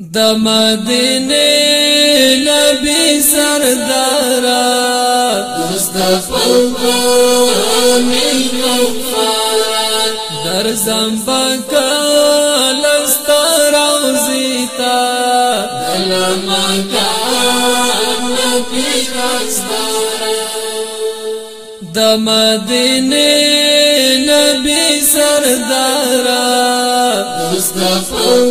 د مدینه نبی سردار مصطفی امین غفار در زمبک لستر او زیتا دلمکا نبی دستار د مدینه نبی سردار مصطفی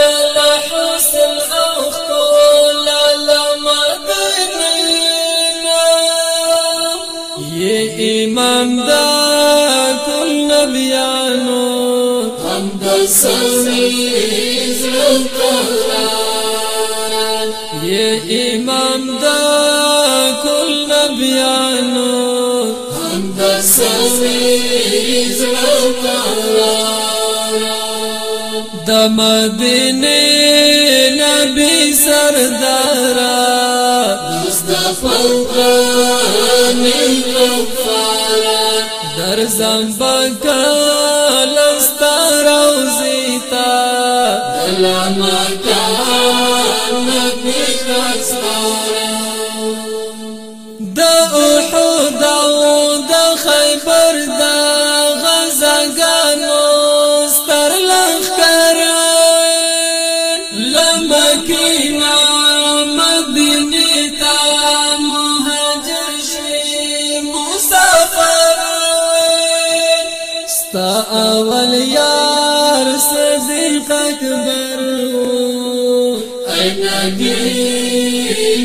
یہ امام دا كل نبیانو ہم دا سمی زلطران یہ امام دا کل نبیانو ہم دا سمی زلطران دا مدینے فوقانی غفارا در زمبا کالستا روزیتا دلاما کالنبی کستارا دا احود او دا خیبر دا اول یار صدیق اکبر ای نبی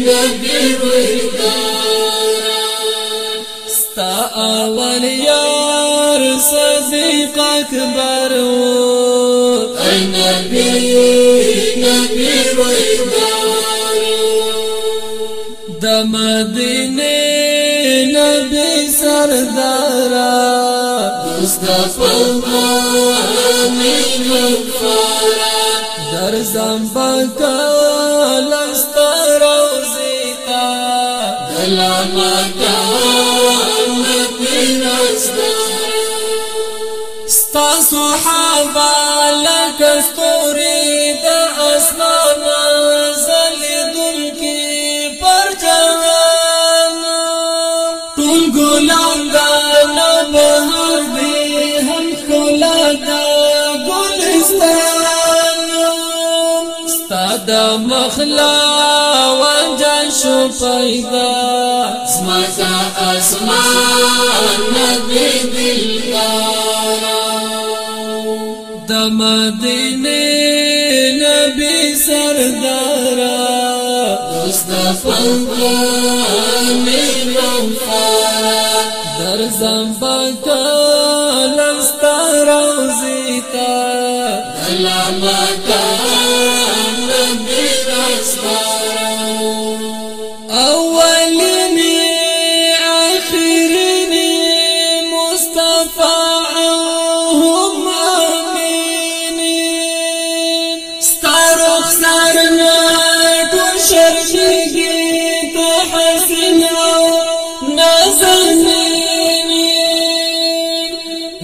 نبی رویدارا ستا اول یار صدیق اکبر ای نبی نبی رویدارا د مدینه نبی سردارا مصطفى من الفرا در زنبكا لست روزيتا دلامكا ستا صحابه لك ستوري د اسمان زلدن کی پر جهان ټول ګلان ستاد مخلا وجا شو پیدا سمزا اسمان نبی دلدارا د مدینه نبی سردارا دوست فنګ میرم فارا در زمبکا لمستا روزیتا دلامتا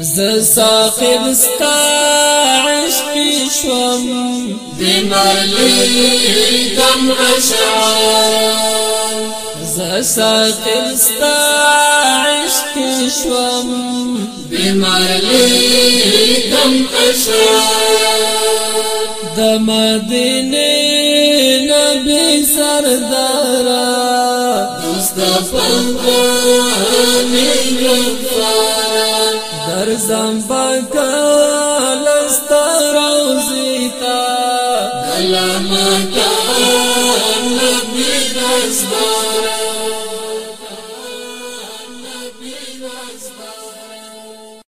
ز ساقب ستا عشق شوم بمرلی دم اشعار ز ساقب ستا عشق شوم بمرلی دم اشعار د مدینه نبی سردارا دوست پنځه نه قسم بکل استر اوزیتا دلما کان لبی دستورا